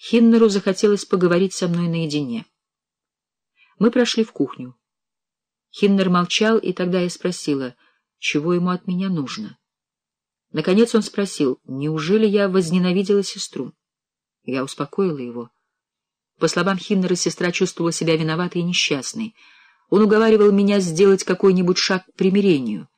Хиннеру захотелось поговорить со мной наедине. Мы прошли в кухню. Хиннер молчал, и тогда я спросила, чего ему от меня нужно. Наконец он спросил, неужели я возненавидела сестру? Я успокоила его. По словам Хиннера, сестра чувствовала себя виноватой и несчастной. Он уговаривал меня сделать какой-нибудь шаг к примирению.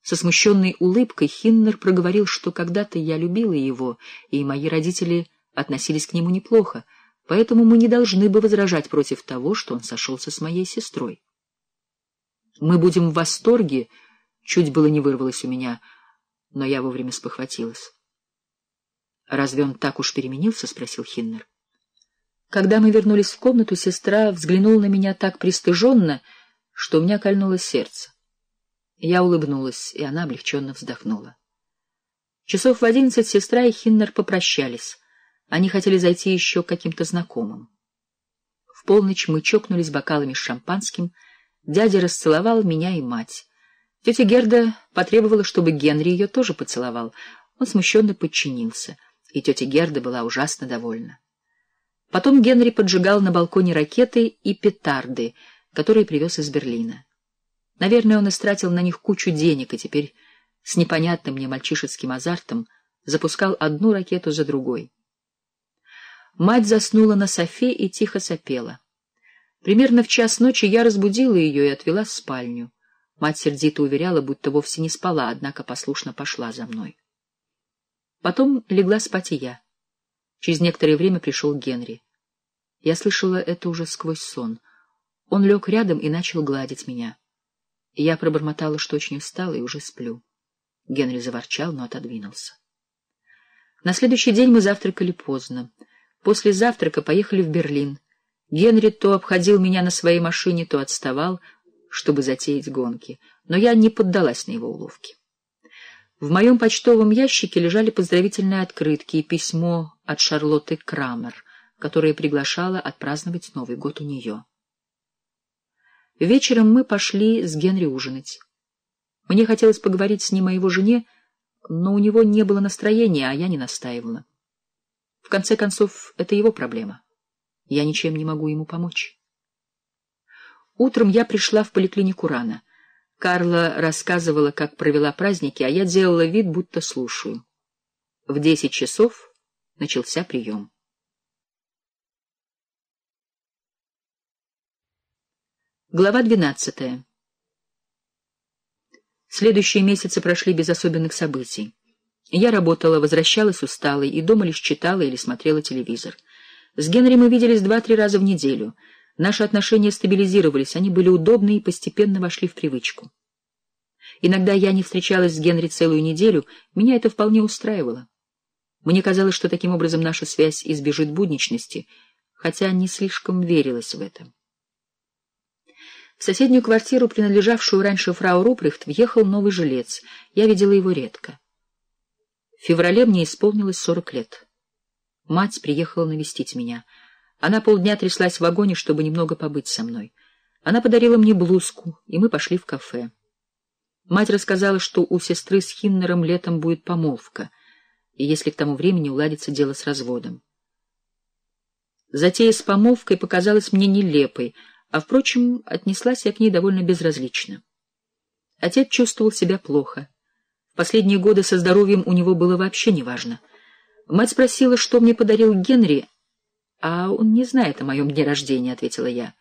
Со смущенной улыбкой Хиннер проговорил, что когда-то я любила его, и мои родители относились к нему неплохо, поэтому мы не должны бы возражать против того, что он сошелся с моей сестрой. Мы будем в восторге, чуть было не вырвалось у меня, но я вовремя спохватилась. «Разве он так уж переменился?» — спросил Хиннер. Когда мы вернулись в комнату, сестра взглянула на меня так пристыженно, что у меня кольнуло сердце. Я улыбнулась, и она облегченно вздохнула. Часов в одиннадцать сестра и Хиннер попрощались. Они хотели зайти еще к каким-то знакомым. В полночь мы чокнулись бокалами с шампанским — Дядя расцеловал меня и мать. Тетя Герда потребовала, чтобы Генри ее тоже поцеловал. Он смущенно подчинился, и тетя Герда была ужасно довольна. Потом Генри поджигал на балконе ракеты и петарды, которые привез из Берлина. Наверное, он истратил на них кучу денег и теперь с непонятным мне мальчишеским азартом запускал одну ракету за другой. Мать заснула на софе и тихо сопела. Примерно в час ночи я разбудила ее и отвела в спальню. Мать сердито уверяла, будто вовсе не спала, однако послушно пошла за мной. Потом легла спать и я. Через некоторое время пришел Генри. Я слышала это уже сквозь сон. Он лег рядом и начал гладить меня. я пробормотала, что очень устала и уже сплю. Генри заворчал, но отодвинулся. На следующий день мы завтракали поздно. После завтрака поехали в Берлин — Генри то обходил меня на своей машине, то отставал, чтобы затеять гонки, но я не поддалась на его уловки. В моем почтовом ящике лежали поздравительные открытки и письмо от Шарлотты Крамер, которая приглашала отпраздновать Новый год у нее. Вечером мы пошли с Генри ужинать. Мне хотелось поговорить с ним о его жене, но у него не было настроения, а я не настаивала. В конце концов, это его проблема. Я ничем не могу ему помочь. Утром я пришла в поликлинику рано. Карла рассказывала, как провела праздники, а я делала вид, будто слушаю. В десять часов начался прием. Глава двенадцатая. Следующие месяцы прошли без особенных событий. Я работала, возвращалась усталой и дома лишь читала или смотрела телевизор. С Генри мы виделись два-три раза в неделю. Наши отношения стабилизировались, они были удобны и постепенно вошли в привычку. Иногда я не встречалась с Генри целую неделю, меня это вполне устраивало. Мне казалось, что таким образом наша связь избежит будничности, хотя не слишком верилась в это. В соседнюю квартиру, принадлежавшую раньше фрау Руприхт, въехал новый жилец. Я видела его редко. В феврале мне исполнилось сорок лет. Мать приехала навестить меня. Она полдня тряслась в вагоне, чтобы немного побыть со мной. Она подарила мне блузку, и мы пошли в кафе. Мать рассказала, что у сестры с Хиннером летом будет помолвка, и если к тому времени уладится дело с разводом. Затея с помолвкой показалась мне нелепой, а, впрочем, отнеслась я к ней довольно безразлично. Отец чувствовал себя плохо. Последние годы со здоровьем у него было вообще неважно — Мать спросила, что мне подарил Генри, а он не знает о моем дне рождения, — ответила я.